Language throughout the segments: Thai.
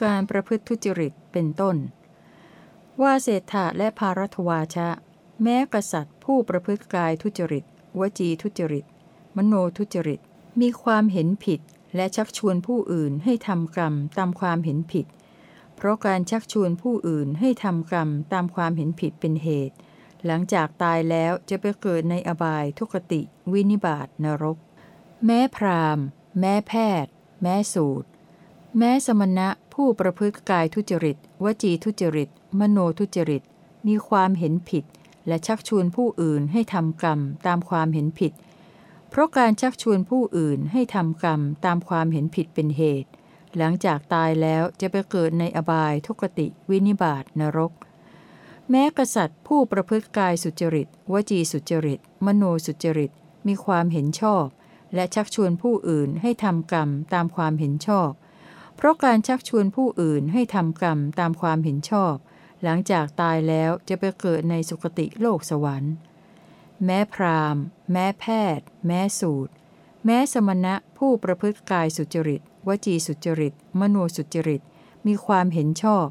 ือการประพฤติทุจริตเป็นต้น ว่าเศรษฐะและภารัตวาชะ แม้กษัตริย์ผู้ประพฤติกายทุจริต วจีทุจริต มโนทุจริต มีความเห็นผิดและชักชวนผู้อื่นให้ทำกรรมตามความเห็นผิด เพราะการชักชวนผู้อื่นให้ทำกรรมตามความเห็นผิดเป็นเหตุ หลังจากตายแล้วจะไปเกิดในอบายทุกติ วินิบาตนรก แม้พรามแม้แพทย์ แม้สูตร แม้สมณะผู้ประพฤติกายทุจริต วจีทุจริต มโนทุจริต มีความเห็นผิด และชักชวนผู้อื่นให้ทำกรรมตามความเห็นผิด เพราะการชักชวนผู้อื่นให้ทำกรรมตามความเห็นผิดเป็นเหตุ หลังจากตายแล้วจะไปเกิดในอบายทุกติวินิบาตนรก แม้กษัตริย์ผู้ประพฤติกายสุจริต วจีสุจริต มโนสุจริต มีความเห็นชอบ และชักชวนผู้อื่นให้ทำกรรมตามความเห็นชอบ เพราะการชักชวนผู้อื่นให้ทำกรรมตามความเห็นชอบ หลังจากตายแล้วจะไปเกิดในสุคติโลกสวรรค์ แม้พราหมณ์ แม้แพทย์ แม้สูตร แม้สมณะผู้ประพฤติกายสุจริต วจีสุจริต มโนสุจริต มีความเห็นชอบ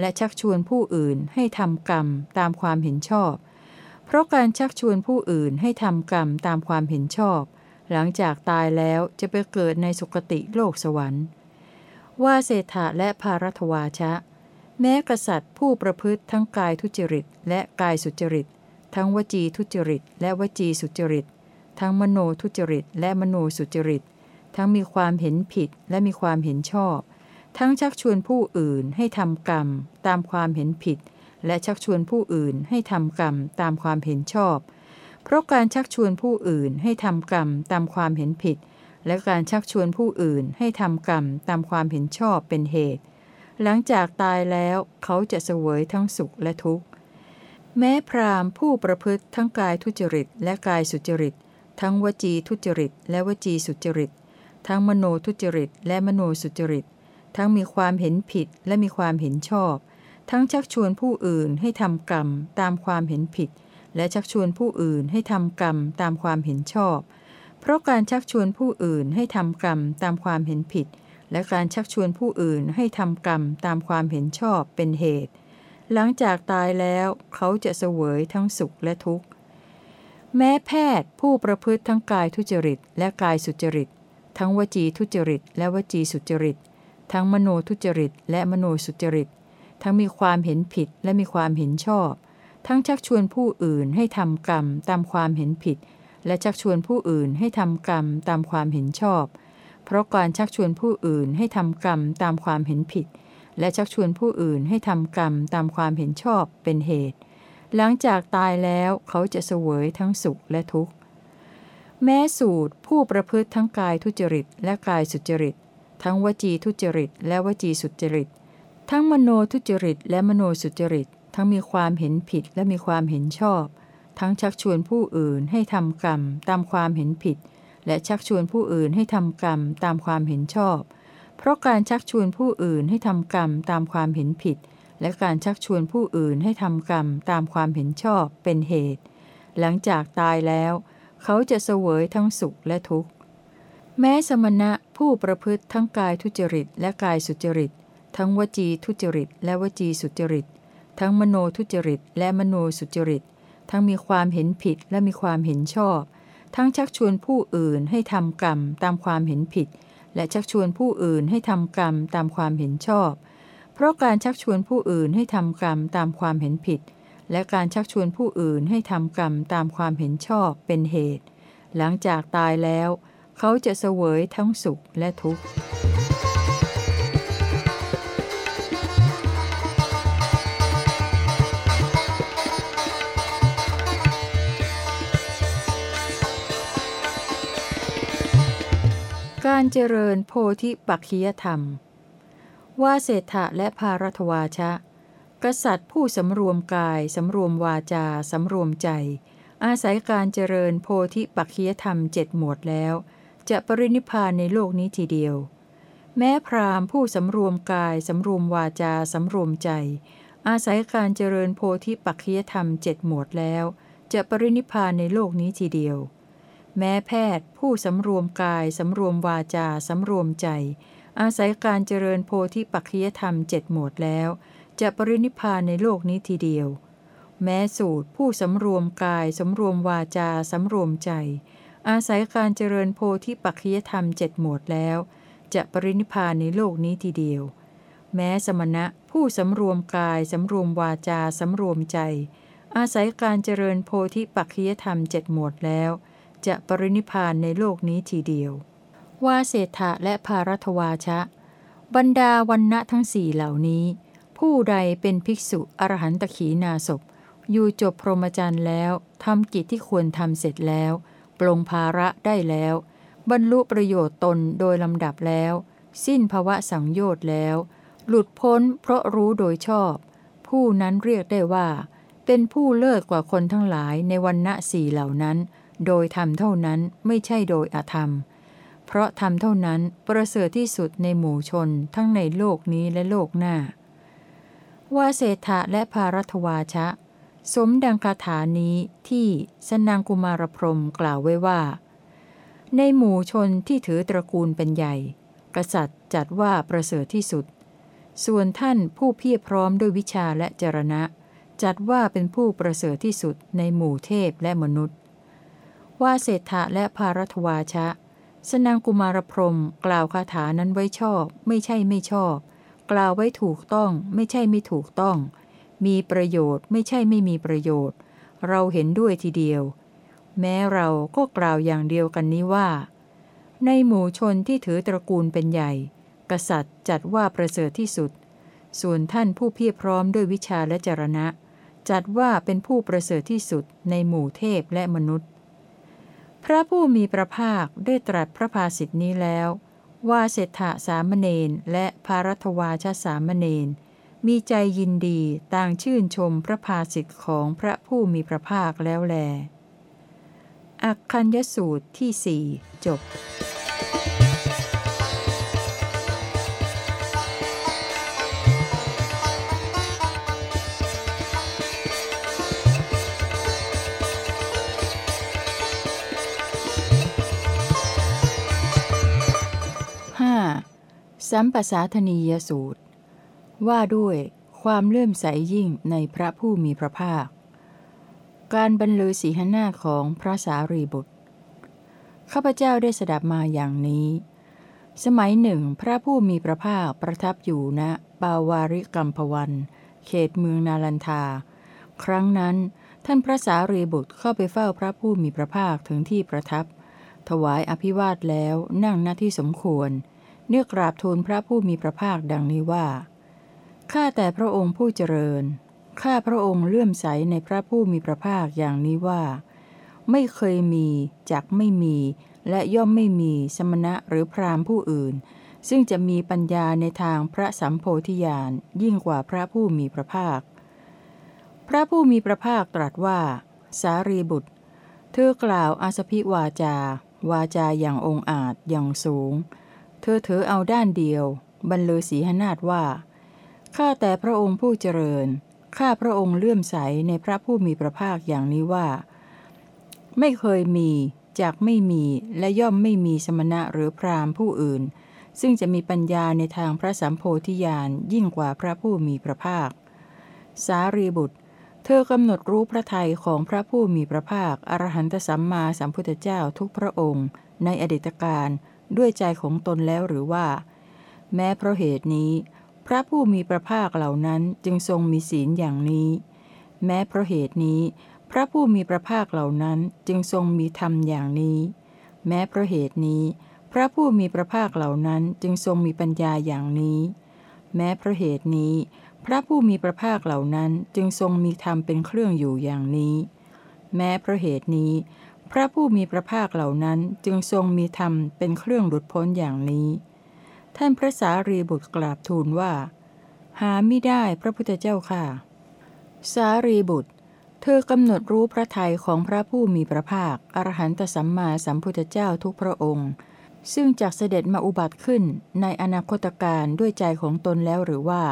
และชักชวนผู้อื่นให้ทำกรรมตามความเห็นชอบ เพราะการชักชวนผู้อื่นให้ทำกรรมตามความเห็นชอบ หลังจากตายแล้วจะไปเกิดในสุคติโลกสวรรค์ ว่าเศรษฐะและภารัตวาชะ แม้กษัตริย์ผู้ประพฤติทั้งกายทุจริต และกายสุจริต ทั้งวจีทุจริต และวจีสุจริต ทั้งมโนทุจริต และมโนสุจริต ทั้งมีความเห็นผิดและมีความเห็นชอบ ทั้งชักชวนผู้อื่นให้ทำกรรม ตามความเห็นผิด และชักชวนผู้อื่นให้ทำกรรมตามความเห็นชอบ เพราะการชักชวนผู้อื่นให้ทำกรรมตามความเห็นผิด และการชักชวนผู้อื่นให้ทำกรรมตามความเห็นชอบเป็นเหตุ หลังจากตายแล้วเขาจะเสวยทั้งสุขและทุกข์ แม้พราหมณ์ผู้ประพฤติทั้งกายทุจริต และกายสุจริต ทั้งวจีทุจริต และวจีสุจริต ทั้งมโนทุจริต และมโนสุจริต ทั้งมีความเห็นผิดและมีความเห็นชอบ ทั้งชักชวนผู้อื่นให้ทำกรรมตามความเห็นผิด และชักชวนผู้อื่นให้ทำกรรมตามความเห็นชอบ เพราะการชักชวนผู้อื่นให้ทำกรรมตามความเห็นผิด และการชักชวนผู้อื่นให้ทำกรรมตามความเห็นชอบเป็นเหตุ หลังจากตายแล้วเขาจะเสวยทั้งสุขและทุกข์ แม้แพทย์ผู้ประพฤติทั้งกายทุจริต และกายสุจริต ทั้งวจีทุจริต และวจีสุจริต ทั้งมโนทุจริต และมโนสุจริต ทั้งมีความเห็นผิดและมีความเห็นชอบ ทั้งชักชวนผู้อื่นให้ทำกรรมตามความเห็นผิด และชักชวนผู้อื่นให้ทำกรรมตามความเห็นชอบ เพราะการชักชวนผู้อื่นให้ทำกรรมตามความเห็นผิด และชักชวนผู้อื่นให้ทำกรรมตามความเห็นชอบเป็นเหตุ หลังจากตายแล้วเขาจะเสวยทั้งสุขและทุกข์ แม้สูตรผู้ประพฤติทั้งกายทุจริต และกายสุจริต ทั้งวจีทุจริต และวจีสุจริต ทั้งมโนทุจริต และมโนสุจริต ทั้งมีความเห็นผิดและมีความเห็นชอบ ทั้งชักชวนผู้อื่นให้ทำกรรมตามความเห็นผิด และชักชวนผู้อื่นให้ทำกรรมตามความเห็นชอบ เพราะการชักชวนผู้อื่นให้ทำกรรมตามความเห็นผิด และการชักชวนผู้อื่นให้ทำกรรมตามความเห็นชอบเป็นเหตุ หลังจากตายแล้ว เขาจะเสวยทั้งสุขและทุกข์ แม้สมณะผู้ประพฤติทั้งกายทุจริต และกายสุจริต ทั้งวจีทุจริต และวจีสุจริต ทั้งมโนทุจริต และมโนสุจริต ทั้งมีความเห็นผิดและมีความเห็นชอบ ทั้งชักชวนผู้อื่นให้ทำกรรมตามความเห็นผิด และชักชวนผู้อื่นให้ทำกรรมตามความเห็นชอบ เพราะการชักชวนผู้อื่นให้ทำกรรมตามความเห็นผิด และการชักชวนผู้อื่นให้ทำกรรมตามความเห็นชอบเป็นเหตุ หลังจากตายแล้ว เขาจะเสวยทั้งสุขและทุกข์ การเจริญโพธิปักขียธรรม ว่าเศรษฐะและภารัตวาชะ กษัตริย์ผู้สำรวมกาย สำรวมวาจา สำรวมใจ อาศัยการเจริญโพธิปักขียธรรมเจ็ดหมวดแล้ว จะปรินิพพานในโลกนี้ทีเดียว แม้พราหมณ์ผู้สำรวมกาย สำรวมวาจา สำรวมใจ อาศัยการเจริญโพธิปักขียธรรมเจ็ดหมวดแล้ว จะปรินิพพานในโลกนี้ทีเดียว แม้แพทย์ผู้สำรวมกายสำรวมวาจาสำรวมใจ อาศัยการเจริญโพธิปัจจยธรรมเจ็ดหมวดแล้ว จะปรินิพพานในโลกนี้ทีเดียว แม้สูตรผู้สำรวมกายสำรวมวาจาสำรวมใจ อาศัยการเจริญโพธิปัจจยธรรมเจ็ดหมวดแล้ว จะปรินิพพานในโลกนี้ทีเดียว แม้สมณะผู้สำรวมกายสำรวมวาจาสำรวมใจ อาศัยการเจริญโพธิปัจจยธรรมเจ็ดหมวดแล้ว จะปรินิพานในโลกนี้ทีเดียว วาเศรษฐะและภารัตวาชะ บรรดาวันณะทั้งสี่เหล่านี้ ผู้ใดเป็นภิกษุอรหันตขีนาศพอยู่จบพรหมจรรย์แล้วทำกิจที่ควรทำเสร็จแล้ว ปลงภาระได้แล้ว บรรลุประโยชน์ตนโดยลำดับแล้ว สิ้นภวะสังโยชน์แล้ว หลุดพ้นเพราะรู้โดยชอบ ผู้นั้นเรียกได้ว่า เป็นผู้เลิศกว่าคนทั้งหลายในวันณะสี่เหล่านั้น โดยทำเท่านั้นไม่ใช่โดยอธรรม เพราะทำเท่านั้นประเสริฐที่สุดในหมู่ชนทั้งในโลกนี้และโลกหน้า ว่าเศรษฐะและภารัตวาชะ สมดังคาถานี้ที่สนางกุมารพรมกล่าวไว้ว่า ในหมู่ชนที่ถือตระกูลเป็นใหญ่ กษัตริย์จัดว่าประเสริฐที่สุด ส่วนท่านผู้เพียรพร้อมด้วยวิชาและจรณะ จัดว่าเป็นผู้ประเสริฐที่สุดในหมู่เทพและมนุษย์ ว่าเศรษฐะและภารัตวาชะ สนางกุมารพรมกล่าวคาถานั้นไว้ชอบ ไม่ใช่ไม่ชอบ กล่าวไว้ถูกต้อง ไม่ใช่ไม่ถูกต้อง มีประโยชน์ไม่ใช่ไม่มีประโยชน์ เราเห็นด้วยทีเดียว แม้เราก็กล่าวอย่างเดียวกันนี้ว่า ในหมู่ชนที่ถือตระกูลเป็นใหญ่ กษัตริย์จัดว่าประเสริฐที่สุด ส่วนท่านผู้เพียรพร้อมด้วยวิชาและจรณะ จัดว่าเป็นผู้ประเสริฐที่สุดในหมู่เทพและมนุษย์ พระผู้มีพระภาคได้ตรัสพระภาสิทธินี้แล้ว ว่าเศรษฐะสามเณรและภารัตวาชสามเณรมีใจยินดีต่างชื่นชมพระภาสิทธิ์ของพระผู้มีพระภาคแล้วแล อักคัญยสูตรที่สี่จบ สัมปสาธนียสูตร ว่าด้วยความเลื่อมใสยิ่งในพระผู้มีพระภาค การบรรลือสีหนาของพระสารีบุตร ข้าพเจ้าได้สดับมาอย่างนี้ สมัยหนึ่งพระผู้มีพระภาคประทับอยู่ณปาวาริกัมพวัน เขตเมืองนาลันทา ครั้งนั้นท่านพระสารีบุตรเข้าไปเฝ้าพระผู้มีพระภาคถึงที่ประทับ ถวายอภิวาทแล้วนั่งหน้าที่สมควร เนื่อกราบทูลพระผู้มีพระภาคดังนี้ว่า ข้าแต่พระองค์ผู้เจริญ ข้าพระองค์เลื่อมใสในพระผู้มีพระภาคอย่างนี้ว่า ไม่เคยมีจักไม่มี และย่อมไม่มีสมณะหรือพราหมณ์ผู้อื่น ซึ่งจะมีปัญญาในทางพระสัมโพธิญาณยิ่งกว่าพระผู้มีพระภาค พระผู้มีพระภาคตรัสว่า สารีบุตร เธอกล่าวอาสพิวาจา วาจาอย่างองอาจอย่างสูง เธอถือเอาด้านเดียว บรรลือสีหนาฏว่า ข้าแต่พระองค์ผู้เจริญ ข้าพระองค์เลื่อมใสในพระผู้มีพระภาคอย่างนี้ว่า ไม่เคยมีจากไม่มีและย่อมไม่มีสมณะหรือพราหมณ์ผู้อื่น ซึ่งจะมีปัญญาในทางพระสัมโพธิญาณยิ่งกว่าพระผู้มีพระภาค สารีบุตร เธอกำหนดรู้พระทัยของพระผู้มีพระภาค อรหันตสัมมาสัมพุทธเจ้าทุกพระองค์ ในอดีตการ ด้วยใจของตนแล้วหรือว่า แม้เพราะเหตุนี้ พระผู้มีพระภาคเหล่านั้นจึงทรงมีศีลอย่างนี้ แม้เพราะเหตุนี้ พระผู้มีพระภาคเหล่านั้นจึงทรงมีธรรมอย่างนี้ แม้เพราะเหตุนี้ พระผู้มีพระภาคเหล่านั้นจึงทรงมีปัญญาอย่างนี้ แม้เพราะเหตุนี้ พระผู้มีพระภาคเหล่านั้นจึงทรงมีธรรมเป็นเครื่องอยู่อย่างนี้ แม้เพราะเหตุนี้ พระผู้มีพระภาคเหล่านั้นจึงทรงมีธรรมเป็นเครื่องหลุดพ้นอย่างนี้ ท่านพระสารีบุตรกราบทูลว่า หาไม่ได้พระพุทธเจ้าค่ะ สารีบุตร เธอกำหนดรู้พระทัยของพระผู้มีพระภาคอรหันตสัมมาสัมพุทธเจ้าทุกพระองค์ ซึ่งจากเสด็จมาอุบัติขึ้นในอนาคตการด้วยใจของตนแล้วหรือว่า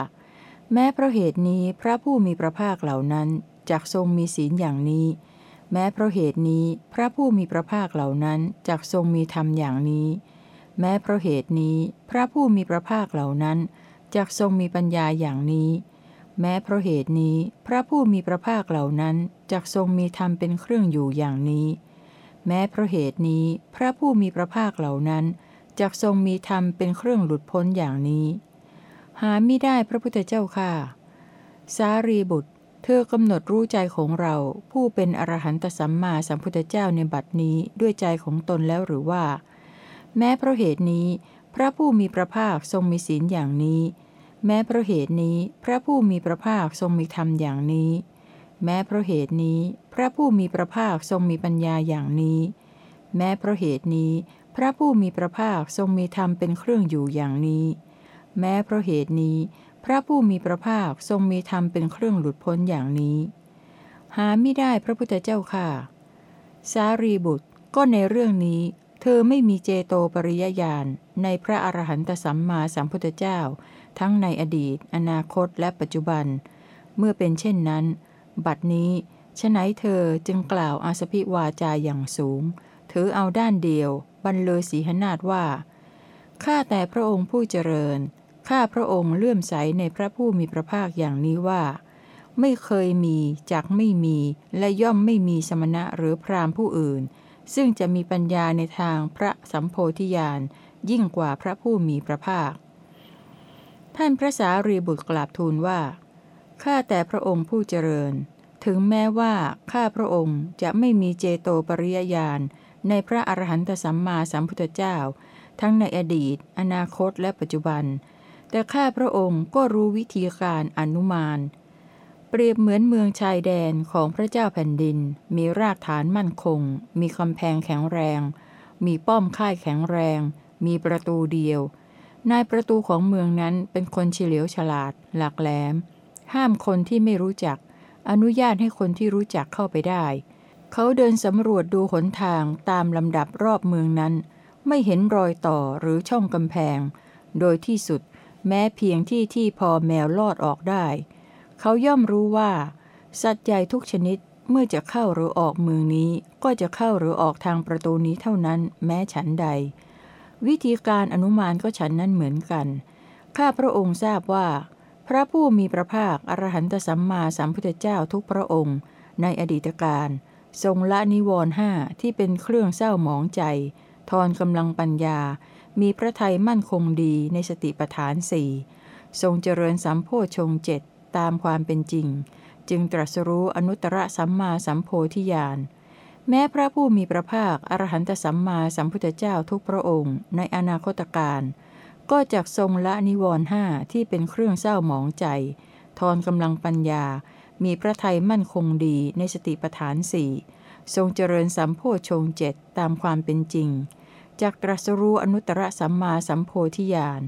แม้เพราะเหตุนี้พระผู้มีพระภาคเหล่านั้นจักทรงมีศีลอย่างนี้ แม้เพราะเหตุนี้พระผู้มีพระภาคเหล่านั้นจักทรงมีธรรมอย่างนี้ แม้เพราะเหตุนี้พระผู้มีพระภาคเหล่านั้นจักทรงมีปัญญาอย่างนี้ แม้เพราะเหตุนี้พระผู้มีพระภาคเหล่านั้นจักทรงมีธรรมเป็นเครื่องอยู่อย่างนี้ แม้เพราะเหตุนี้พระผู้มีพระภาคเหล่านั้นจักทรงมีธรรมเป็นเครื่องหลุดพ้นอย่างนี้ หาไม่ได้พระพุทธเจ้าค่ะ สารีบุตร เธอกำหนดรู้ใจของเราผู้เป็นอรหันตสัมมาสัมพุทธเจ้าในบัดนี้ด้วยใจของตนแล้วหรือว่า แม้เพราะเหตุนี้ พระผู้มีพระภาคทรงมีศีลอย่างนี้ แม้เพราะเหตุนี้ พระผู้มีพระภาคทรงมีธรรมอย่างนี้ แม้เพราะเหตุนี้ พระผู้มีพระภาคทรงมีปัญญาอย่างนี้ แม้เพราะเหตุนี้ พระผู้มีพระภาคทรงมีธรรมเป็นเครื่องอยู่อย่างนี้ แม้เพราะเหตุนี้ พระผู้มีพระภาคทรงมีธรรมเป็นเครื่องหลุดพ้นอย่างนี้ หาไม่ได้พระพุทธเจ้าค่ะ สารีบุตรก็ในเรื่องนี้ เธอไม่มีเจโตปริยญาณในพระอรหันตสัมมาสัมพุทธเจ้า ทั้งในอดีต อนาคตและปัจจุบัน เมื่อเป็นเช่นนั้น บัดนี้ฉไหนเธอจึงกล่าวอาสพิวาจาอย่างสูง ถือเอาด้านเดียว บรรเลยสีหนาฏว่า ข้าแต่พระองค์ผู้เจริญ ข้าพระองค์เลื่อมใสในพระผู้มีพระภาคอย่างนี้ว่า ไม่เคยมีจากไม่มีและย่อมไม่มีสมณะหรือพรามผู้อื่น ซึ่งจะมีปัญญาในทางพระสัมโพธิญาณยิ่งกว่าพระผู้มีพระภาค ท่านพระสารีบุตรกราบทูลว่าข้าแต่พระองค์ผู้เจริญ ถึงแม้ว่าข้าพระองค์จะไม่มีเจโตปริยญาณในพระอรหันตสัมมาสัมพุทธเจ้า ทั้งในอดีต อนาคตและปัจจุบัน แต่ข้าพระองค์ก็รู้วิธีการอนุมาน เปรียบเหมือนเมืองชายแดนของพระเจ้าแผ่นดิน มีรากฐานมั่นคง มีกำแพงแข็งแรง มีป้อมค่ายแข็งแรง มีประตูเดียวนายประตูของเมืองนั้นเป็นคนเฉลียวฉลาด หลักแหลม ห้ามคนที่ไม่รู้จัก อนุญาตให้คนที่รู้จักเข้าไปได้ เขาเดินสำรวจดูหนทางตามลำดับรอบเมืองนั้น ไม่เห็นรอยต่อหรือช่องกำแพง โดยที่สุด แม้เพียงที่ที่พอแมวลอดออกได้ เขาย่อมรู้ว่า สัตว์ใหญ่ทุกชนิดเมื่อจะเข้าหรือออกเมืองนี้ ก็จะเข้าหรือออกทางประตูนี้เท่านั้น แม้ฉันใด วิธีการอนุมานก็ฉันนั้นเหมือนกัน ข้าพระองค์ทราบว่า พระผู้มีพระภาคอรหันตสัมมาสัมพุทธเจ้าทุกพระองค์ ในอดีตการทรงละนิวรณ์ห้าที่เป็นเครื่องเศร้าหมองใจ ทอนกำลังปัญญา มีพระทัยมั่นคงดีในสติปัฏฐานสี่ทรงเจริญสัมโพชงเจ็ดตามความเป็นจริง จึงตรัสรู้อนุตตรสัมมาสัมโพธิญาณแม้พระผู้มีพระภาคอรหันตสัมมาสัมพุทธเจ้าทุกพระองค์ ในอนาคตการก็จักทรงละนิวรณ์ห้าที่เป็นเครื่องเศร้าหมองใจ ทอนกำลังปัญญา มีพระทัยมั่นคงดีในสติปัฏฐานสี่ทรงเจริญสัมโพชงเจ็ดตามความเป็นจริง จักตรัสรู้อนุตตรสัมมาสัมโพธิญาณ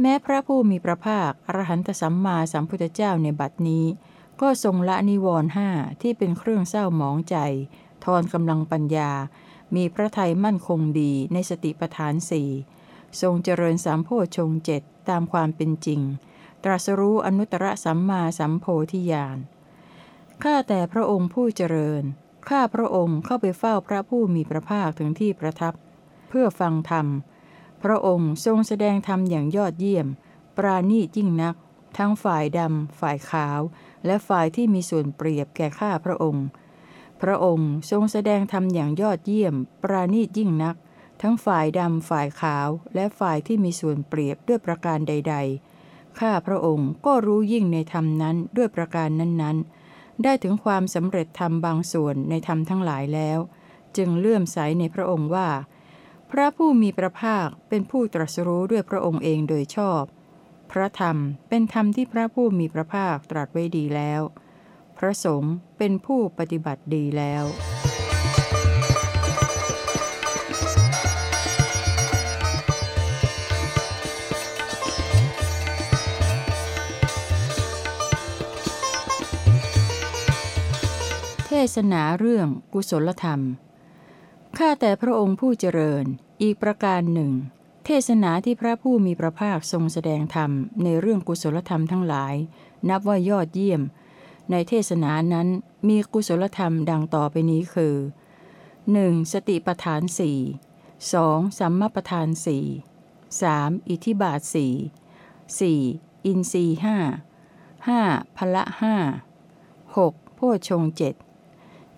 แม้พระผู้มีพระภาคอรหันตสัมมาสัมพุทธเจ้าในบัดนี้ ก็ทรงละนิวรณ์ห้าที่เป็นเครื่องเศร้าหมองใจ ทอนกำลังปัญญา มีพระทัยมั่นคงดีในสติปัฏฐานสี่ทรงเจริญสามโพชงเจ็ดตามความเป็นจริง ตรัสรู้อนุตตรสัมมาสัมโพธิญาณข้าแต่พระองค์ผู้เจริญ ข้าพระองค์เข้าไปเฝ้าพระผู้มีพระภาคถึงที่ประทับ เพื่อฟังธรรม พระองค์ทรงแสดงธรรมอย่างยอดเยี่ยม ปราณีตยิ่งนัก ทั้งฝ่ายดำ ฝ่ายขาว และฝ่ายที่มีส่วนเปรียบแก่ข้าพระองค์ พระองค์ทรงแสดงธรรมอย่างยอดเยี่ยม ปราณีตยิ่งนัก ทั้งฝ่ายดำ ฝ่ายขาว และฝ่ายที่มีส่วนเปรียบด้วยประการใด ๆ ข้าพระองค์ก็รู้ยิ่งในธรรมนั้นด้วยประการนั้นๆได้ถึงความสำเร็จธรรมบางส่วนในธรรมทั้งหลายแล้ว จึงเลื่อมใสในพระองค์ว่า พระผู้มีพระภาคเป็นผู้ตรัสรู้ด้วยพระองค์เองโดยชอบ พระธรรมเป็นธรรมที่พระผู้มีพระภาคตรัสไว้ดีแล้ว พระสงฆ์เป็นผู้ปฏิบัติดีแล้วเทศนาเรื่องกุศลธรรม ข้าแต่พระองค์ผู้เจริญ อีกประการหนึ่ง เทศนาที่พระผู้มีพระภาคทรงแสดงธรรมในเรื่องกุศลธรรมทั้งหลาย นับว่ายอดเยี่ยม ในเทศนานั้นมีกุศลธรรมดังต่อไปนี้คือ 1. สติปทานสี่ 2. สัมมาประธานสี่ 3. อิทธิบาทสี่สี่อินทรีห้าห้าพละห้าหกโพชงเจ็ด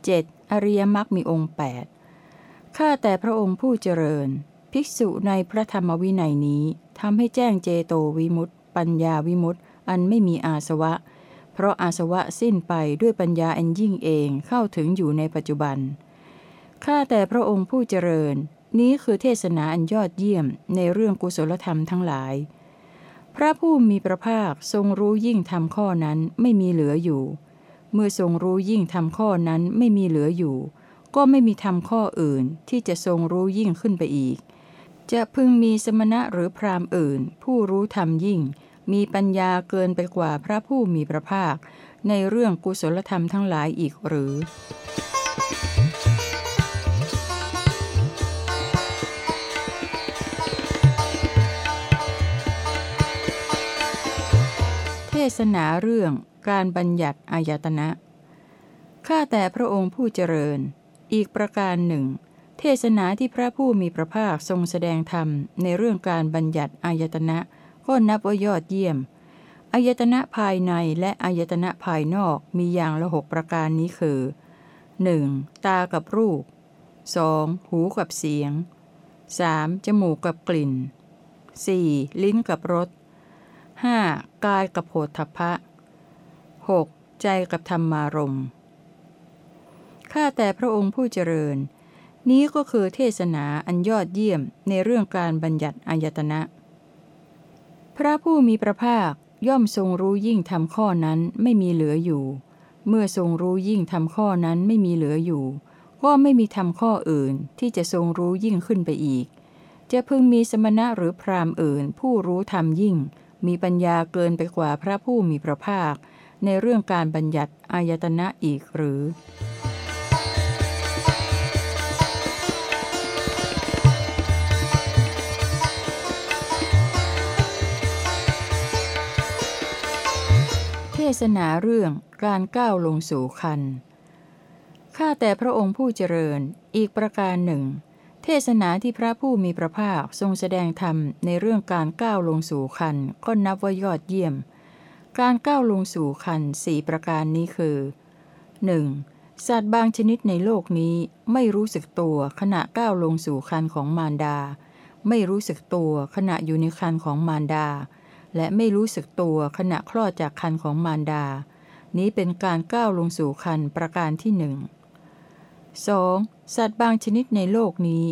เจ็ดอริยมรรคมีองค์8 ข้าแต่พระองค์ผู้เจริญ ภิกษุในพระธรรมวินัยนี้ทำให้แจ้งเจโตวิมุตติปัญญาวิมุตติอันไม่มีอาสวะ เพราะอาสวะสิ้นไปด้วยปัญญาอันยิ่งเองเข้าถึงอยู่ในปัจจุบัน ข้าแต่พระองค์ผู้เจริญ นี้คือเทศนาอันยอดเยี่ยมในเรื่องกุศลธรรมทั้งหลาย พระผู้มีพระภาคทรงรู้ยิ่งทำข้อนั้นไม่มีเหลืออยู่ เมื่อทรงรู้ยิ่งทำข้อนั้นไม่มีเหลืออยู่ ก็ไม่มีทำข้ออื่นที่จะทรงรู้ยิ่งขึ้นไปอีก จะพึงมีสมณะหรือพราหมณ์อื่น ผู้รู้ธรรมยิ่ง มีปัญญาเกินไปกว่าพระผู้มีพระภาค ในเรื่องกุศลธรรมทั้งหลายอีกหรือเทศนาเรื่องการบัญญัติอายตนะ ข้าแต่พระองค์ผู้เจริญ อีกประการหนึ่ง เทศนาที่พระผู้มีพระภาคทรงแสดงธรรมในเรื่องการบัญญัติอายตนะก็นับว่ายอดเยี่ยมอายตนะภายในและอายตนะภายนอกมีอย่างละหกประการนี้คือ 1. ตากับรูป 2. หูกับเสียง 3. จมูกกับกลิ่น 4. ลิ้นกับรส 5. กายกับโผฏฐัพพะ 6. ใจกับธรรมารมณ์ ข้าแต่พระองค์ผู้เจริญ นี้ก็คือเทศนาอันยอดเยี่ยมในเรื่องการบัญญัติอายตนะ พระผู้มีพระภาคย่อมทรงรู้ยิ่งทำข้อนั้นไม่มีเหลืออยู่ เมื่อทรงรู้ยิ่งทำข้อนั้นไม่มีเหลืออยู่ ก็ไม่มีทำข้ออื่นที่จะทรงรู้ยิ่งขึ้นไปอีก จะพึงมีสมณะหรือพรามอื่น ผู้รู้ธรรมยิ่ง มีปัญญาเกินไปกว่าพระผู้มีพระภาค ในเรื่องการบัญญัติอายตนะอีกหรือ เทศนาเรื่องการก้าวลงสู่คัน ข้าแต่พระองค์ผู้เจริญ อีกประการหนึ่ง เทศนาที่พระผู้มีพระภาคทรงแสดงธรรมในเรื่องการก้าวลงสู่คันก็นับว่ายอดเยี่ยม การก้าวลงสู่คันสี่ประการนี้คือ 1. สัตว์บางชนิดในโลกนี้ไม่รู้สึกตัวขณะก้าวลงสู่คันของมารดา ไม่รู้สึกตัวขณะอยู่ในคันของมารดา และไม่รู้สึกตัวขณะคลอดจากคันของมารดา นี้เป็นการก้าวลงสู่คันประการที่หนึ่ง 2. สัตว์บางชนิดในโลกนี้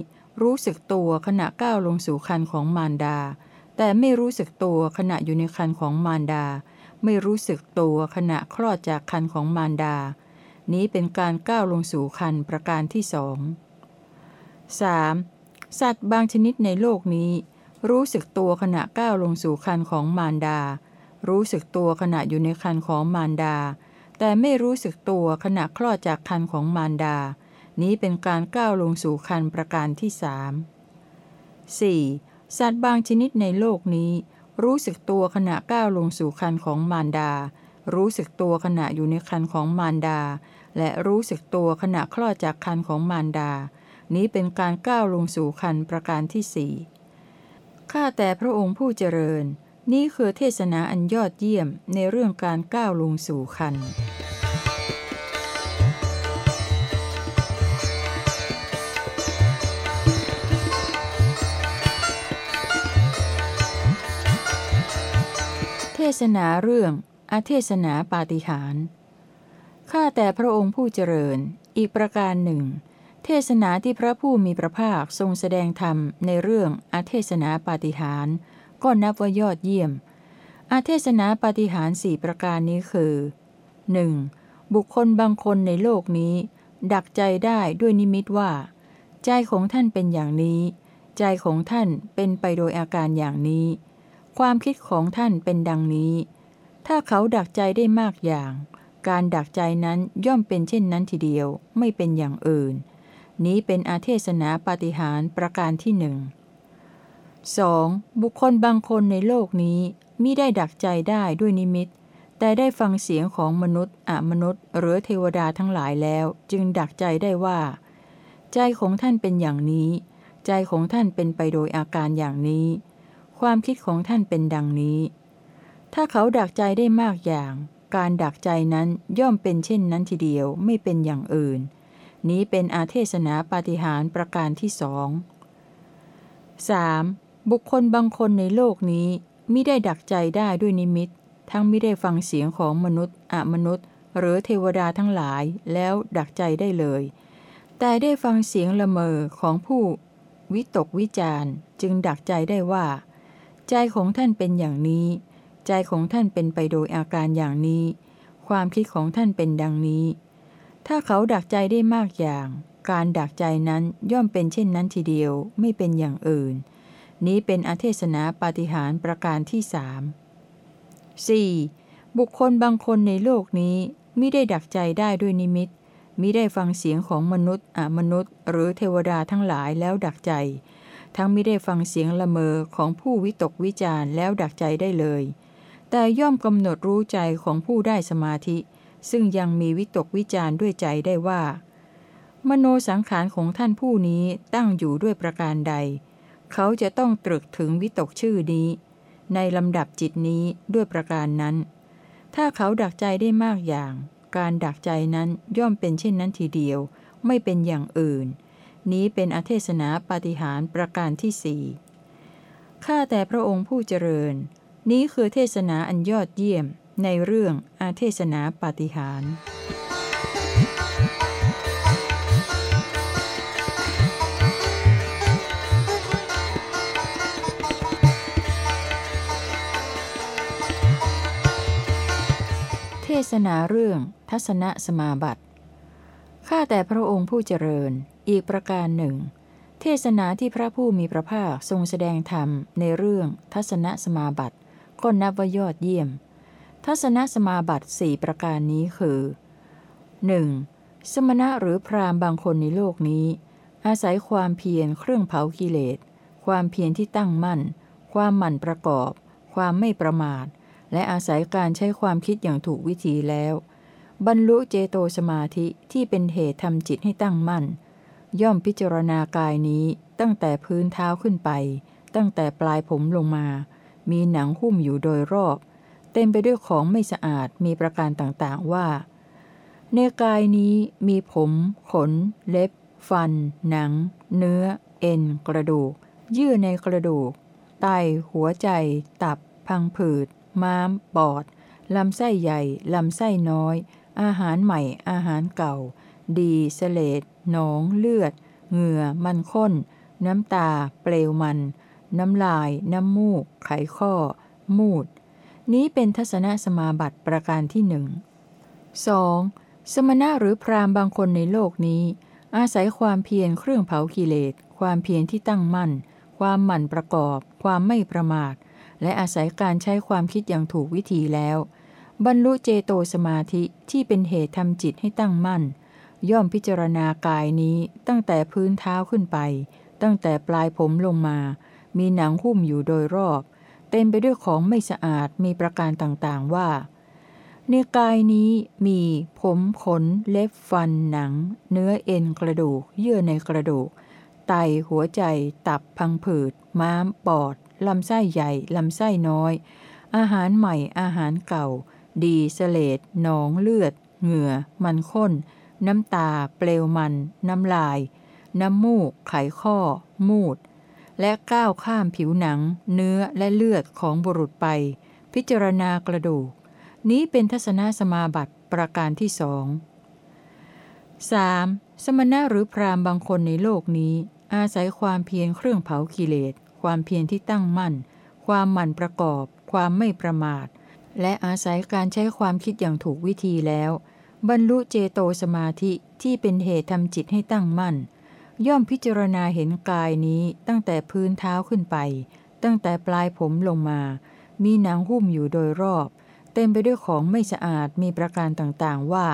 รู้สึกตัวขณะก้าวลงสู่คันของมารดา แต่ไม่รู้สึกตัวขณะอยู่ในคันของมารดา ไม่รู้สึกตัวขณะคลอดจากคันของมารดา นี้เป็นการก้าวลงสู่คันประการที่สอง 3. สัตว์บางชนิดในโลกนี้ รู้สึกตัวขณะก้าวลงสู่คันของมารดา รู้สึกตัวขณะอยู่ในคันของมารดา แต่ไม่รู้สึกตัวขณะคลอดจากคันของมารดา นี้เป็นการก้าวลงสู่คันประการที่สาม 4. สัตว์บางชนิดในโลกนี้ รู้สึกตัวขณะก้าวลงสู่คันของมารดา รู้สึกตัวขณะอยู่ในคันของมารดา และรู้สึกตัวขณะคลอดจากคันของมารดา นี้เป็นการก้าวลงสู่คันประการที่สี่ ข้าแต่พระองค์ผู้เจริญ นี่คือเทศนาอันยอดเยี่ยมในเรื่องการก้าวลงสู่คันเทศนาเรื่องอเทศนาปาฏิหารข้าแต่พระองค์ผู้เจริญ อีกประการหนึ่ง เทศนาที่พระผู้มีพระภาคทรงแสดงธรรมในเรื่องอาเทศนาปาฏิหาริย์ก็นับว่ายอดเยี่ยม อาเทศนาปาฏิหาริย์สี่ประการนี้คือ 1. บุคคลบางคนในโลกนี้ ดักใจได้ด้วยนิมิตว่า ใจของท่านเป็นอย่างนี้ ใจของท่านเป็นไปโดยอาการอย่างนี้ ความคิดของท่านเป็นดังนี้ ถ้าเขาดักใจได้มากอย่าง การดักใจนั้นย่อมเป็นเช่นนั้นทีเดียวไม่เป็นอย่างอื่น นี้เป็นอาเทศนาปาฏิหารประการที่หนึ่ง 2. บุคคลบางคนในโลกนี้มิได้ดักใจได้ด้วยนิมิต แต่ได้ฟังเสียงของมนุษย์อมนุษย์หรือเทวดาทั้งหลายแล้ว จึงดักใจได้ว่า ใจของท่านเป็นอย่างนี้ ใจของท่านเป็นไปโดยอาการอย่างนี้ ความคิดของท่านเป็นดังนี้ ถ้าเขาดักใจได้มากอย่าง การดักใจนั้นย่อมเป็นเช่นนั้นทีเดียวไม่เป็นอย่างอื่น นี้เป็นอาเทศนาปาฏิหารประการที่สอง 3. บุคคลบางคนในโลกนี้มิได้ดักใจได้ด้วยนิมิต ทั้งไม่ได้ฟังเสียงของมนุษย์อมนุษย์ หรือเทวดาทั้งหลายแล้วดักใจได้เลย แต่ได้ฟังเสียงละเมอของผู้วิตกวิจารจึงดักใจได้ว่า ใจของท่านเป็นอย่างนี้ ใจของท่านเป็นไปโดยอาการอย่างนี้ ความคิดของท่านเป็นดังนี้ ถ้าเขาดักใจได้มากอย่าง การดักใจนั้นย่อมเป็นเช่นนั้นทีเดียวไม่เป็นอย่างอื่น นี้เป็นอเทศนาปาฏิหาริย์ประการที่สาม 4. บุคคลบางคนในโลกนี้มิได้ดักใจได้ด้วยนิมิตมิได้ฟังเสียงของมนุษย์อมนุษย์ หรือเทวดาทั้งหลายแล้วดักใจ ทั้งมิได้ฟังเสียงละเมอของผู้วิตกวิจารแล้วดักใจได้เลย แต่ย่อมกำหนดรู้ใจของผู้ได้สมาธิ ซึ่งยังมีวิตกวิจารด้วยใจได้ว่า มโนสังขารของท่านผู้นี้ตั้งอยู่ด้วยประการใด เขาจะต้องตรึกถึงวิตกชื่อนี้ ในลำดับจิตนี้ด้วยประการนั้น ถ้าเขาดักใจได้มากอย่าง การดักใจนั้นย่อมเป็นเช่นนั้นทีเดียว ไม่เป็นอย่างอื่น นี้เป็นอเทศนาปาฏิหารประการที่สี่ข้าแต่พระองค์ผู้เจริญ นี้คือเทศนาอันยอดเยี่ยม ในเรื่องอาเทศนาปาฏิหารเทศนาเรื่องทัศนสมาบัติ ข้าแต่พระองค์ผู้เจริญ อีกประการหนึ่ง เทศนาที่พระผู้มีพระภาคทรงแสดงธรรมในเรื่องทัศนสมาบัติก็นับว่ายอดเยี่ยม ทัศนสมาบัติสี่ประการนี้คือ 1. สมณะหรือพรามบางคนในโลกนี้ อาศัยความเพียรเครื่องเผากิเลส ความเพียรที่ตั้งมั่น ความหมั่นประกอบ ความไม่ประมาท และอาศัยการใช้ความคิดอย่างถูกวิธีแล้ว บรรลุเจโตสมาธิที่เป็นเหตุทำจิตให้ตั้งมั่น ย่อมพิจารณากายนี้ตั้งแต่พื้นเท้าขึ้นไป ตั้งแต่ปลายผมลงมา มีหนังหุ้มอยู่โดยรอบ เต็มไปด้วยของไม่สะอาดมีประการต่างๆว่า ในกายนี้มีผม ขน เล็บ ฟัน หนัง เนื้อ เอ็น กระดูก เยื่อในกระดูก ไต หัวใจ ตับ พังผืด ม้าม ปอด ลำไส้ใหญ่ ลำไส้น้อย อาหารใหม่ อาหารเก่า ดีเสเลดหนอง เลือด เหงื่อ มันข้น น้ำตา เปลวมัน น้ำลาย น้ำมูก ไขข้อ มูด นี้เป็นทัศนสมาบัติประการที่หนึ่ง 2. สมณะหรือพรามบางคนในโลกนี้ อาศัยความเพียรเครื่องเผากิเลส ความเพียรที่ตั้งมั่น ความหมั่นประกอบ ความไม่ประมาท และอาศัยการใช้ความคิดอย่างถูกวิธีแล้ว บรรลุเจโตสมาธิที่เป็นเหตุทำจิตให้ตั้งมั่น ย่อมพิจารณากายนี้ตั้งแต่พื้นเท้าขึ้นไป ตั้งแต่ปลายผมลงมา มีหนังหุ้มอยู่โดยรอบ เต็มไปด้วยของไม่สะอาดมีประการต่างๆว่า ในกายนี้มีผมขน เล็บฟันหนัง เนื้อเอ็นกระดูก เยื่อในกระดูก ไตหัวใจ ตับพังผืด ม้าม ปอด ลำไส้ใหญ่ ลำไส้น้อย อาหารใหม่อาหารเก่า ดีเสเลดหนองเลือด เหงื่อ มันข้น น้ำตา เปลวมัน น้ำลาย น้ำมูก ไขข้อ มูด และก้าวข้ามผิวหนัง เนื้อและเลือดของบุรุษไป พิจารณากระดูก นี้เป็นทัศนสมาบัติประการที่สอง 3. สมณะหรือพรามบางคนในโลกนี้ อาศัยความเพียรเครื่องเผากิเลส ความเพียรที่ตั้งมั่น ความหมั่นประกอบ ความไม่ประมาท และอาศัยการใช้ความคิดอย่างถูกวิธีแล้ว บรรลุเจโตสมาธิที่เป็นเหตุทำจิตให้ตั้งมั่น ย่อมพิจารณาเห็นกายนี้ตั้งแต่พื้นเท้าขึ้นไป ตั้งแต่ปลายผมลงมา มีหนังหุ้มอยู่โดยรอบ เต็มไปด้วยของไม่สะอาดมีประการต่างๆว่า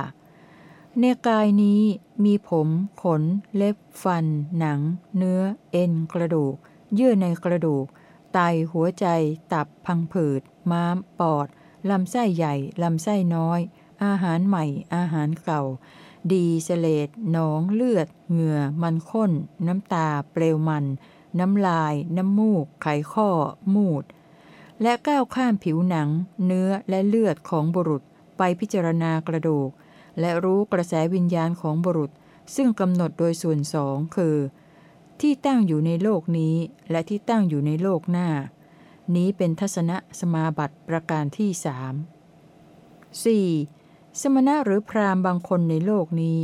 ในกายนี้มีผม ขน เล็บ ฟัน หนัง เนื้อ เอ็น กระดูก เยื่อในกระดูก ไต หัวใจ ตับ พังผืด ม้าม ปอด ลำไส้ใหญ่ ลำไส้น้อย อาหารใหม่ อาหารเก่า ดีเสเลดหนองเลือด เหงื่อ มันข้น น้ำตา เปลวมัน น้ำลาย น้ำมูก ไขข้อ มูด และก้าวข้ามผิวหนัง เนื้อและเลือดของบุรุษ ไปพิจารณากระดูก และรู้กระแสวิญญาณของบุรุษ ซึ่งกำหนดโดยส่วนสองคือ ที่ตั้งอยู่ในโลกนี้ และที่ตั้งอยู่ในโลกหน้า นี้เป็นทัศนะสมาบัติประการที่สาม 4. สมณะหรือพราหมณ์บางคนในโลกนี้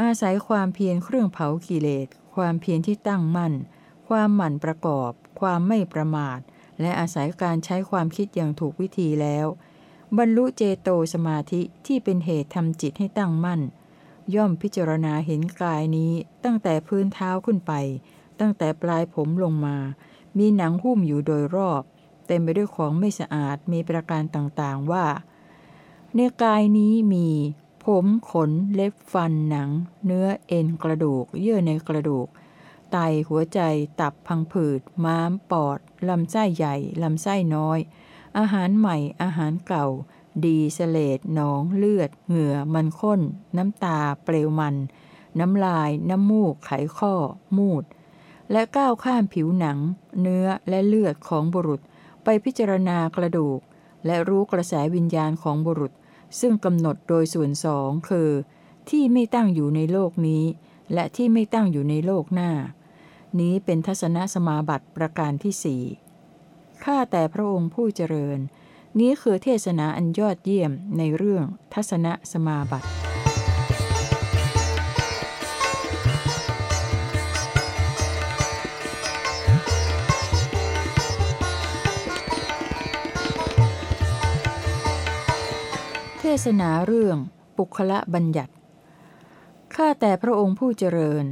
อาศัยความเพียรเครื่องเผากิเลส ความเพียรที่ตั้งมั่น ความหมั่นประกอบ ความไม่ประมาท และอาศัยการใช้ความคิดอย่างถูกวิธีแล้ว บรรลุเจโตสมาธิที่เป็นเหตุทำจิตให้ตั้งมั่น ย่อมพิจารณาเห็นกายนี้ตั้งแต่พื้นเท้าขึ้นไป ตั้งแต่ปลายผมลงมา มีหนังหุ้มอยู่โดยรอบ เต็มไปด้วยของไม่สะอาดมีประการต่างๆว่า ในกายนี้มี ผมขนเล็บฟันหนัง เนื้อเอ็นกระดูก เยื่อในกระดูก ไตหัวใจ ตับพังผืด ม้าม ปอด ลำไส้ใหญ่ ลำไส้น้อย อาหารใหม่อาหารเก่า ดีเสเลดหนองเลือด เหงื่อมันข้น น้ำตา เปลวมัน น้ำลาย น้ำมูก ไขข้อ มูด และก้าวข้ามผิวหนัง เนื้อและเลือดของบุรุษ ไปพิจารณากระดูกและรู้กระแสวิญญาณของบุรุษ ซึ่งกำหนดโดยส่วนสองคือ ที่ไม่ตั้งอยู่ในโลกนี้ และที่ไม่ตั้งอยู่ในโลกหน้า นี้เป็นทัศนสมาบัติประการที่สี่ข้าแต่พระองค์ผู้เจริญ นี้คือเทศนาอันยอดเยี่ยมในเรื่องทัศนสมาบัติ ศนาเรื่องปุคละบัญญัติ ข้าแต่พระองค์ผู้เจริญ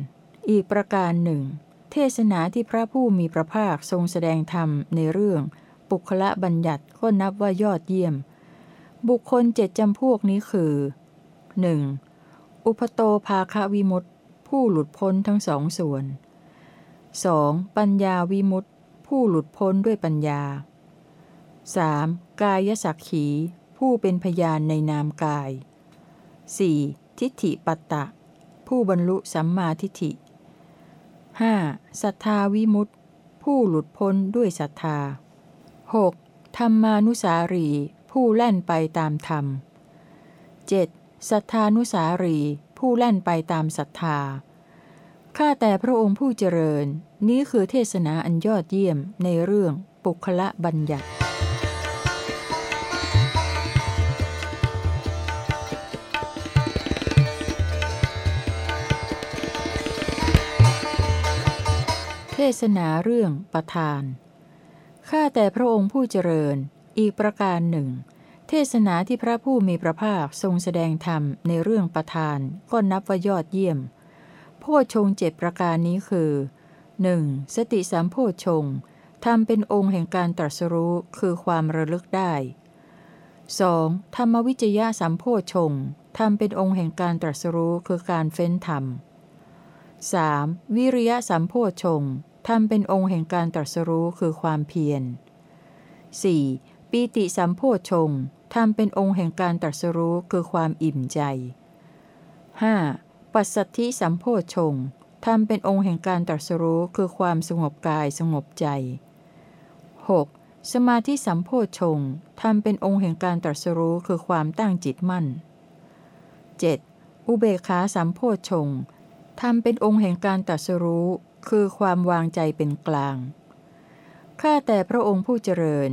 อีกประการหนึ่ง เทศนาที่พระผู้มีพระภาคทรงแสดงธรรมในเรื่อง ปุคละบัญญัติก็นับว่ายอดเยี่ยม บุคคลเจ็ดจำพวกนี้คือ 1. อุปโตภาควิมุตผู้หลุดพ้นทั้งสองส่วน 2. ปัญญาวิมุตผู้หลุดพ้นด้วยปัญญา 3. กายสักขี ผู้เป็นพยานในนามกาย 4. ทิฏฐิปัตตะ ผู้บรรลุสัมมาทิฏฐิ 5. ศรัทธาวิมุตติ ผู้หลุดพ้นด้วยศรัทธา 6. ธรรมานุสารี ผู้แล่นไปตามธรรม 7. ศรัทธานุสารี ผู้แล่นไปตามศรัทธา ข้าแต่พระองค์ผู้เจริญ นี้คือเทศนาอันยอดเยี่ยมในเรื่องปุคละบัญญัติ เทศนาเรื่องประธาน ข้าแต่พระองค์ผู้เจริญ อีกประการหนึ่ง เทศนาที่พระผู้มีพระภาคทรงแสดงธรรมในเรื่องประธานก็นับว่ายอดเยี่ยม โพชงเจ็ดประการนี้คือ 1. สติสามโพชงทำเป็นองค์แห่งการตรัสรู้คือความระลึกได้ 2. ธรรมวิจยะสัมโพชงทำเป็นองค์แห่งการตรัสรู้คือการเฟ้นธรรม 3. วิริยะสัมโพชง ทำเป็นองค์แห่งการตรัสรู้คือความเพียร 4. ปีติสัมโพชงทำเป็นองค์แห่งการตรัสรู้คือความอิ่มใจ 5. ปัสสัทธิสัมโพชงทำเป็นองค์แห่งการตรัสรู้คือความสงบกายสงบใจ 6. สมาธิสัมโพชงทำเป็นองค์แห่งการตรัสรู้คือความตั้งจิตมั่น 7. อุเบกขาสัมโพชงทำเป็นองค์แห่งการตรัสรู้ คือความวางใจเป็นกลาง ข้าแต่พระองค์ผู้เจริญ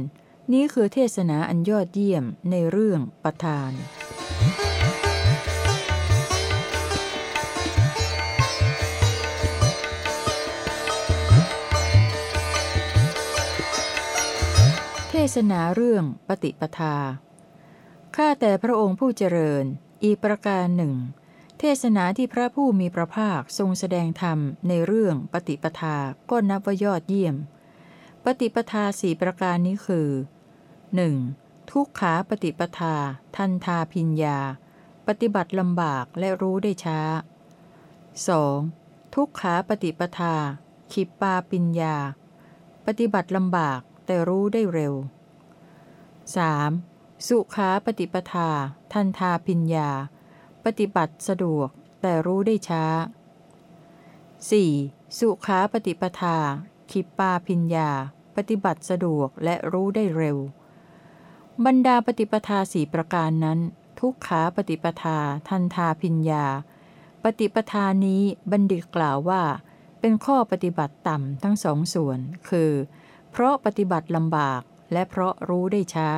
นี้คือเทศนาอันยอดเยี่ยมในเรื่องประทานเทศนาเรื่องปฏิปทา ข้าแต่พระองค์ผู้เจริญ อีกประการหนึ่ง เทศนาที่พระผู้มีพระภาคทรงแสดงธรรมในเรื่องปฏิปทาก็นับว่ายอดเยี่ยม ปฏิปทาสี่ประการนี้คือ 1. ทุกขาปฏิปทา ทันทาพิญญา ปฏิบัติลำบากและรู้ได้ช้า 2. ทุกขาปฏิปทา ขิปปาปิญญา ปฏิบัติลำบากแต่รู้ได้เร็ว 3. สุขาปฏิปทา ทันทาพิญญา ปฏิบัติสะดวกแต่รู้ได้ช้า 4. สุขาปฏิปทาคิปปาพิญญา ปฏิบัติสะดวกและรู้ได้เร็ว บรรดาปฏิปทาสี่ประการนั้น ทุกขาปฏิปทา ทันทาพิญญา ปฏิปทานี้บัณฑิตกล่าวว่า เป็นข้อปฏิบัติต่ำทั้งสองส่วน คือ เพราะปฏิบัติลำบากและเพราะรู้ได้ช้า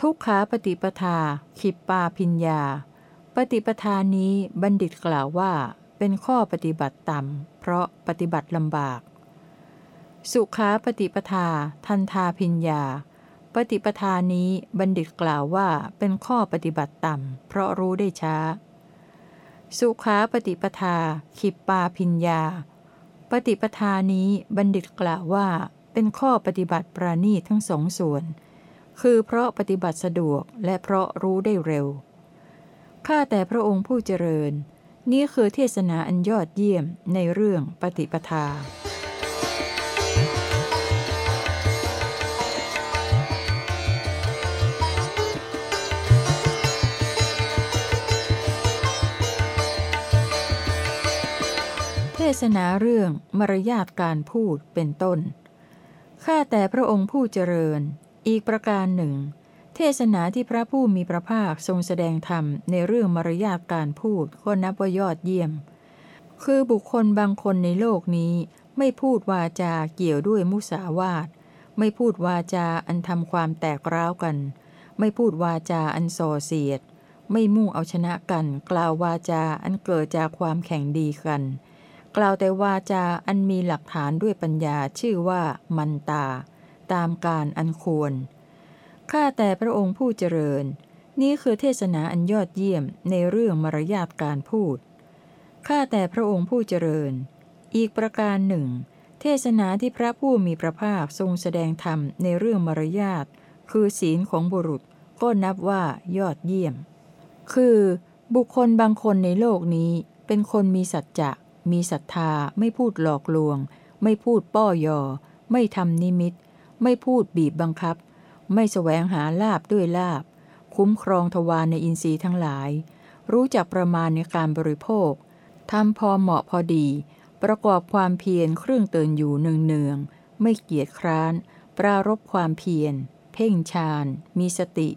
ทุกขาปฏิปทาคิปปาพิญญา ปฏิปทานนี้บัณฑิตกล่าวว่า เป็นข้อปฏิบัติต่ำ เพราะปฏิบัติลำบาก สุขาปฏิปทา ทันทาพิญญา ปฏิปทานนี้บัณฑิตกล่าวว่าเป็นข้อปฏิบัติต่ำ เพราะรู้ได้ช้า สุขาปฏิปทา ขิปปาพิญญา ปฏิปทานี้บัณฑิตกล่าวว่าเป็นข้อปฏิบัติปราณีทั้งสองส่วน คือเพราะปฏิบัติสะดวกและเพราะรู้ได้เร็ว ข้าแต่พระองค์ผู้เจริญ นี่คือเทศนาอันยอดเยี่ยมในเรื่องปฏิปทาเทศนาเรื่องมารยาทการพูดเป็นต้น ข้าแต่พระองค์ผู้เจริญ อีกประการหนึ่ง เทศนาที่พระผู้มีพระภาคทรงแสดงธรรมในเรื่องมารยาทการพูดก็นับว่ายอดเยี่ยม คือบุคคลบางคนในโลกนี้ ไม่พูดวาจาเกี่ยวด้วยมุสาวาท ไม่พูดวาจาอันทำความแตกร้าวกัน ไม่พูดวาจาอันส่อเสียด ไม่มุ่งเอาชนะกัน กล่าววาจาอันเกิดจากความแข่งดีกัน กล่าวแต่วาจาอันมีหลักฐานด้วยปัญญาชื่อว่ามันตา ตามการอันควร ข้าแต่พระองค์ผู้เจริญ นี่คือเทศนาอันยอดเยี่ยมในเรื่องมารยาทการพูด ข้าแต่พระองค์ผู้เจริญ อีกประการหนึ่ง เทศนาที่พระผู้มีพระภาคทรงแสดงธรรมในเรื่องมารยาท คือศีลของบุรุษ ก็นับว่ายอดเยี่ยม คือบุคคลบางคนในโลกนี้เป็นคนมีสัจจะ มีศรัทธา ไม่พูดหลอกลวง ไม่พูดป้อยอ ไม่ทำนิมิต ไม่พูดบีบบังคับ ไม่แสวงหาลาบด้วยลาบ คุ้มครองทวารในอินทรีย์ทั้งหลาย รู้จักประมาณในการบริโภคทำพอเหมาะพอดี ประกอบความเพียรเครื่องเตือนอยู่เนืองๆไม่เกียจคร้าน ปรารบความเพียร เพ่งฌาน มีสติ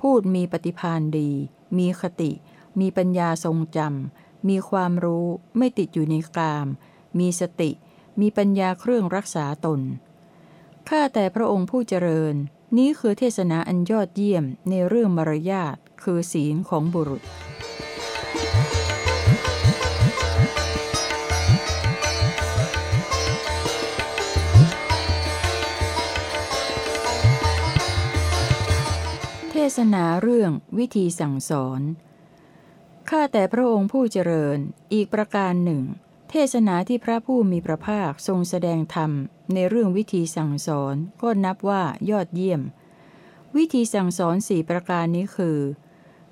พูดมีปฏิพานดี มีคติ มีปัญญาทรงจำ มีความรู้ไม่ติดอยู่ในกาม มีสติ มีปัญญาเครื่องรักษาตน ข้าแต่พระองค์ผู้เจริญ นี้คือเทศนาอันยอดเยี่ยมในเรื่องมารยาทคือศีลของบุรุษ เทศนาเรื่องวิธีสั่งสอน ข้าแต่พระองค์ผู้เจริญ อีกประการหนึ่ง เทศนาที่พระผู้มีพระภาคทรงแสดงธรรม ในเรื่องวิธีสั่งสอนก็นับว่ายอดเยี่ยม วิธีสั่งสอนสี่ประการนี้คือ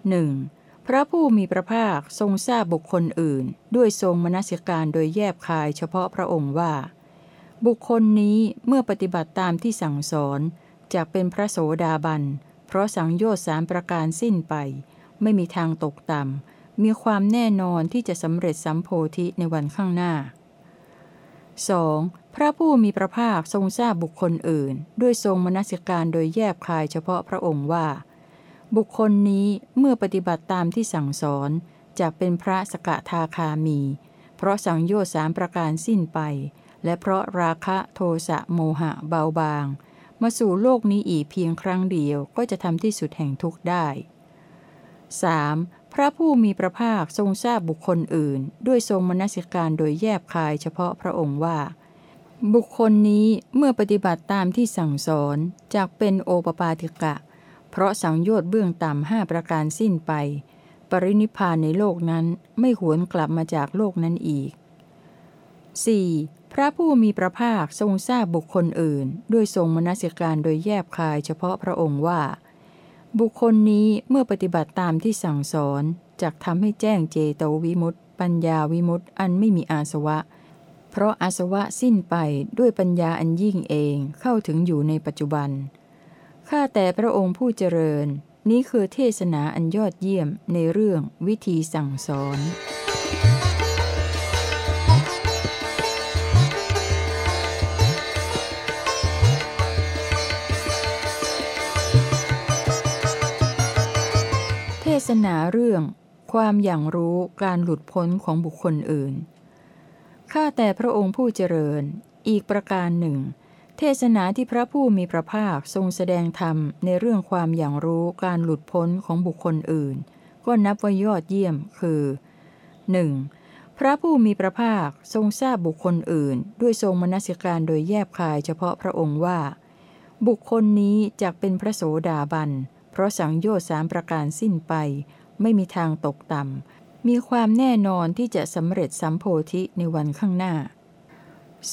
1. พระผู้มีพระภาคทรงทราบบุคคลอื่น ด้วยทรงมนสิการโดยแยบคายเฉพาะพระองค์ว่า บุคคลนี้เมื่อปฏิบัติตามที่สั่งสอนจะเป็นพระโสดาบัน เพราะสังโยชน์สามประการสิ้นไป ไม่มีทางตกต่ำ มีความแน่นอนที่จะสำเร็จสัมโพธิในวันข้างหน้า 2. พระผู้มีพระภาคทรงทราบบุคคลอื่น ด้วยทรงมนสิการโดยแยบคายเฉพาะพระองค์ว่า บุคคลนี้เมื่อปฏิบัติตามที่สั่งสอนจะเป็นพระสกทาคามี เพราะสังโยชน์สามประการสิ้นไป และเพราะราคะโทสะโมหะเบาบาง มาสู่โลกนี้อีกเพียงครั้งเดียวก็จะทำที่สุดแห่งทุกข์ได้ 3. พระผู้มีพระภาคทรงทราบบุคคลอื่น ด้วยทรงมนสิการโดยแยบคายเฉพาะพระองค์ว่า บุคคลนี้เมื่อปฏิบัติตามที่สั่งสอนจากเป็นโอปปาติกะ เพราะสังโยชน์เบื้องต่ำห้าประการสิ้นไป ปรินิพานในโลกนั้นไม่หวนกลับมาจากโลกนั้นอีก 4. พระผู้มีพระภาคทรงทราบบุคคลอื่น ด้วยทรงมนสิการโดยแยบคายเฉพาะพระองค์ว่า บุคคลนี้เมื่อปฏิบัติตามที่สั่งสอนจากทำให้แจ้งเจโตวิมุตต์ปัญญาวิมุตต์อันไม่มีอาสวะ เพราะอาสวะสิ้นไปด้วยปัญญาอันยิ่งเองเข้าถึงอยู่ในปัจจุบัน ข้าแต่พระองค์ผู้เจริญ นี้คือเทศนาอันยอดเยี่ยมในเรื่องวิธีสั่งสอน ศนาเรื่อง ความอย่างรู้การหลุดพ้นของบุคคลอื่น ข้าแต่พระองค์ผู้เจริญ อีกประการหนึ่ง เทศนาที่พระผู้มีพระภาคทรงแสดงธรรมในเรื่องความอย่างรู้การหลุดพ้นของบุคคลอื่น ก็นับว่ายอดเยี่ยมคือ 1. พระผู้มีพระภาคทรงทราบบุคคลอื่น ด้วยทรงมนสิการโดยแยบคายเฉพาะพระองค์ว่า บุคคลนี้จะเป็นพระโสดาบันเพราะสังโยชน์สามประการสิ้นไป ไม่มีทางตกต่ำ มีความแน่นอนที่จะสำเร็จสัมโพธิในวันข้างหน้า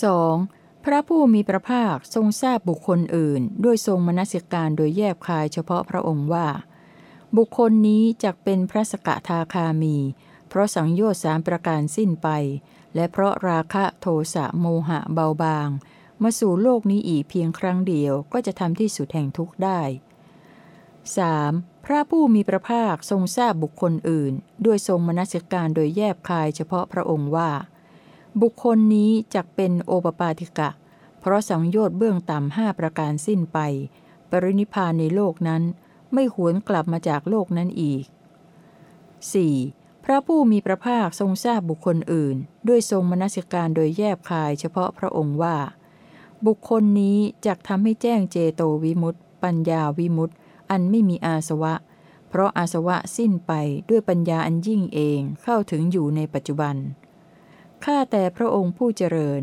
2. พระผู้มีพระภาคทรงทราบบุคคลอื่น ด้วยทรงมนสิการโดยแยบคายเฉพาะพระองค์ว่า บุคคลนี้จะเป็นพระสกทาคามี เพราะสังโยชน์สามประการสิ้นไป และเพราะราคะโทสะโมหะเบาบาง มาสู่โลกนี้อีกเพียงครั้งเดียวก็จะทำที่สุดแห่งทุกข์ได้ 3. พระผู้มีพระภาคทรงทราบบุคคลอื่น ด้วยทรงมนสิการโดยแยบคายเฉพาะพระองค์ว่า บุคคลนี้จักเป็นโอปปาติกะ เพราะสังโยชน์เบื้องต่ำห้าประการสิ้นไป ปรินิพานในโลกนั้นไม่หวนกลับมาจากโลกนั้นอีก 4. พระผู้มีพระภาคทรงทราบบุคคลอื่น ด้วยทรงมนสิการโดยแยบคายเฉพาะพระองค์ว่า บุคคลนี้จักทำให้แจ้งเจโตวิมุตติปัญญาวิมุตติ อันไม่มีอาสวะ เพราะอาสวะสิ้นไปด้วยปัญญาอันยิ่งเองเข้าถึงอยู่ในปัจจุบัน ข้าแต่พระองค์ผู้เจริญ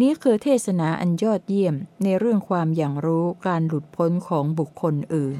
นี้คือเทศนาอันยอดเยี่ยมในเรื่องความอย่างรู้การหลุดพ้นของบุคคลอื่น